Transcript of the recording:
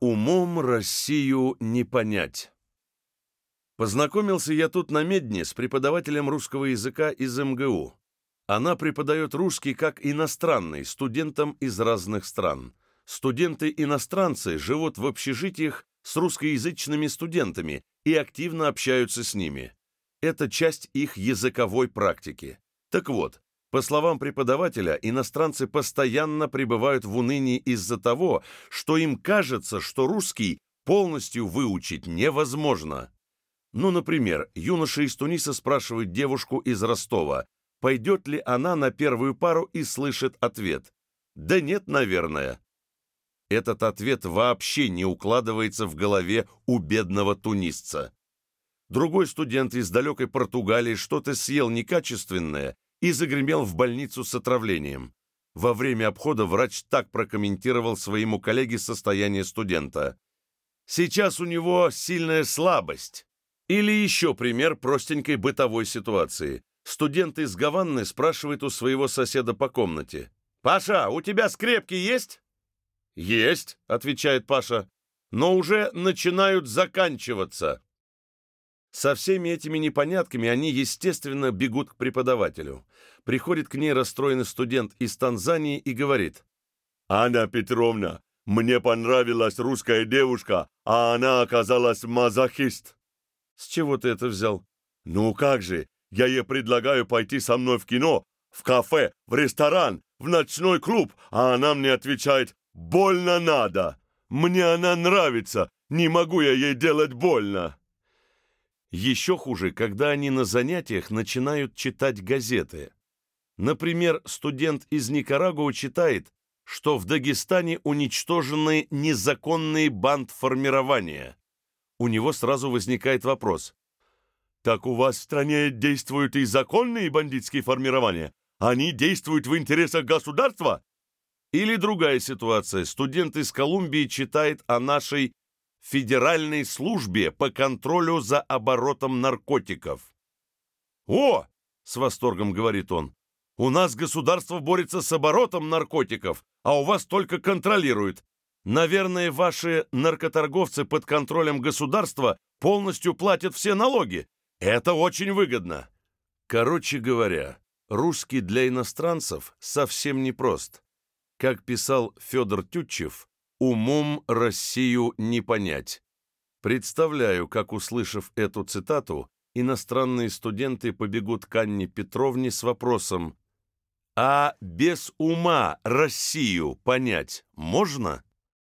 Умом Россию не понять. Познакомился я тут на Медне с преподавателем русского языка из МГУ. Она преподает русский как иностранный студентам из разных стран. Студенты-иностранцы живут в общежитиях с русскоязычными студентами и активно общаются с ними. Это часть их языковой практики. Так вот, по словам преподавателя, иностранцы постоянно пребывают в унынии из-за того, что им кажется, что русский полностью выучить невозможно. Ну, например, юноша из Туниса спрашивает девушку из Ростова, пойдет ли она на первую пару и слышит ответ. «Да нет, наверное». Этот ответ вообще не укладывается в голове у бедного тунисца. Другой студент из далекой Португалии что-то съел некачественное и загремел в больницу с отравлением. Во время обхода врач так прокомментировал своему коллеге состояние студента. «Сейчас у него сильная слабость». Или еще пример простенькой бытовой ситуации. Студент из Гаванны спрашивает у своего соседа по комнате. «Паша, у тебя скрепки есть?» «Есть», — отвечает Паша, — «но уже начинают заканчиваться». Со всеми этими непонятками они, естественно, бегут к преподавателю. Приходит к ней расстроенный студент из Танзании и говорит. «Анна Петровна, мне понравилась русская девушка, а она оказалась мазохист». «С чего ты это взял?» «Ну как же, я ей предлагаю пойти со мной в кино, в кафе, в ресторан, в ночной клуб, а она мне отвечает «больно надо». Мне она нравится, не могу я ей делать больно. Еще хуже, когда они на занятиях начинают читать газеты. Например, студент из Никарагуа читает, что в Дагестане уничтожены незаконные бандформирования. У него сразу возникает вопрос. «Так у вас в стране действуют и законные бандитские формирования? Они действуют в интересах государства?» Или другая ситуация. Студент из Колумбии читает о нашей Федеральной службе по контролю за оборотом наркотиков. «О!» — с восторгом говорит он. «У нас государство борется с оборотом наркотиков, а у вас только контролирует. Наверное, ваши наркоторговцы под контролем государства полностью платят все налоги. Это очень выгодно». Короче говоря, русский для иностранцев совсем непрост. Как писал Федор Тютчев, «Умом Россию не понять». Представляю, как, услышав эту цитату, иностранные студенты побегут к Анне Петровне с вопросом «А без ума Россию понять можно?»